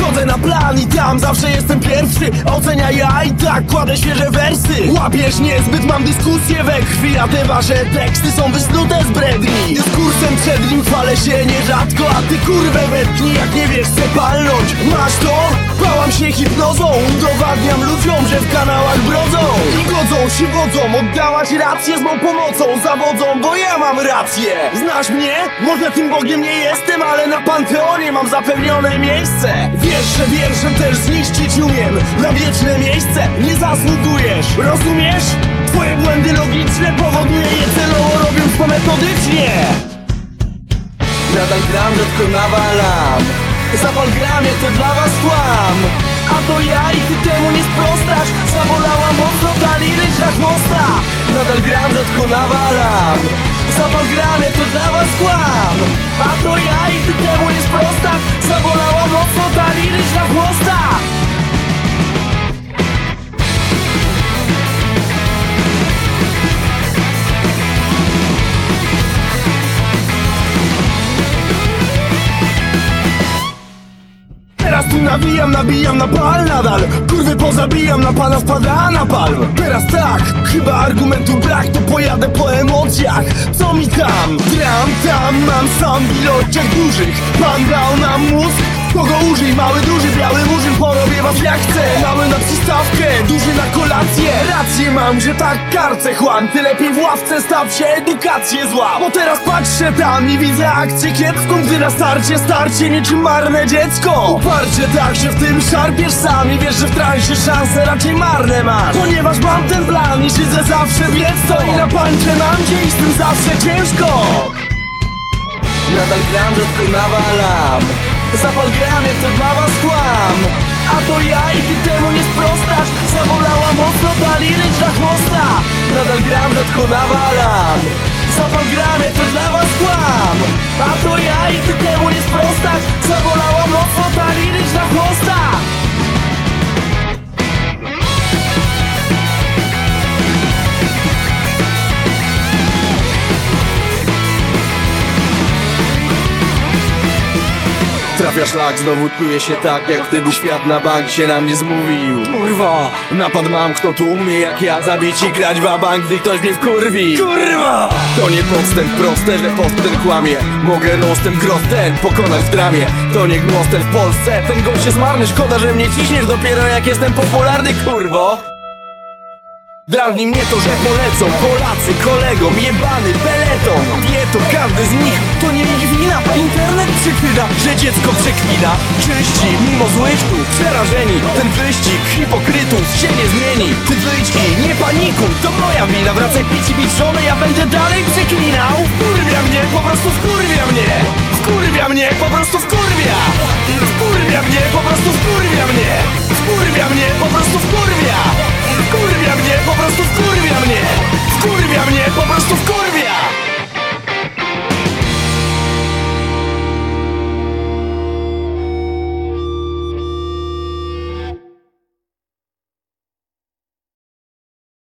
Wchodzę na plan i tam zawsze jestem pierwszy. Ocenia ja i tak kładę świeże wersy. Łapiesz niezbyt, mam dyskusję we krwi A te wasze teksty są wysnute z bredni. Dyskursem przed nim chwalę się nierzadko A ty kurwę wetnij, jak nie wiesz chcę palnąć. Masz to? Bałam się hipnozą Udowadniam ludziom, że w kanałach brodzą. I godzą się wodzą Oddałaś rację z mą pomocą Zawodzą, bo ja mam rację. Znasz mnie? Może tym Bogiem nie jestem Ale na Panteonie mam zapewnione miejsce Wiesz, że wierszem też zniszczyć umiem. Na wieczne miejsce nie zasługujesz. Rozumiesz? Twoje błędy logiczne powoduje je celowo robiąc to metodycznie. Nadal gram, rzadko nawalam. Zapal gram, jak to dla was kłam. A to ja i ty temu nie sprostasz Zabolała mocno ta liryczna chmosta Nadal gram, rzadko nawalam. Zapal gram, jak to dla was kłam. A to ja i ty temu nie sprostasz ta liryczna chmosta Teraz tu nawijam, nabijam na pal nadal. Kurwy pozabijam, na pana spada na palm Teraz tak, chyba argumentu brak To pojadę po emocjach, co mi tam? Dram tam, mam sam w ilościach dużych. Pan dał nam mózg, kogo użyj? Mały, duży, biały murzyn Porobię was jak chcę. Mały na przystawkę, duży na kolację. Rację mam, że tak karce chłam. Ty lepiej w ławce staw się, edukację zła. Bo teraz patrzę tam i widzę akcję kiepską Gdy na starcie, starcie niczym marne dziecko. Uparcie tak się w tym szarpiesz sam I wiesz, że w transie szanse raczej marne masz. Ponieważ mam ten plan i siedzę zawsze wiedz to I na pańcze mam z tym zawsze ciężko. Nadal gram, rzadko nawalam Zapal gram, jak to dla was kłam. A to ja i ty temu nie sprostasz. Zabolała mocno ta liryczna chmosta Nadal gram, rzadko nawalam Zapal gram, jak to Trafia szlak, znowu czuję się tak Jak wtedy świat na bank się na mnie zmówił. Kurwa, napad mam, kto tu umie jak ja Zabić i grać w bank, gdy ktoś mnie wkurwi. Kurwa, to nie podstęp proste, że postęp kłamie. Mogę rozstęp grostęp pokonać w dramie. To nie gnostęp w Polsce, ten gość jest marny. Szkoda, że mnie ciśniesz dopiero jak jestem popularny, kurwo Drażni mnie to, że polecą. Polacy kolegom jebany peleton. Wie to każdy z nich, to nie ich wina. Internet przykryda, że dziecko przeklina Czyści, mimo złyczku, przerażeni. Ten wyścig hipokrytów się nie zmieni. Ty wyjdź i nie panikuj, to moja wina. Wracaj pić i bić żonę, ja będę dalej przeklinał. Wkurwia mnie, po prostu wkurwia mnie. Wkurwia mnie, po prostu wkurwia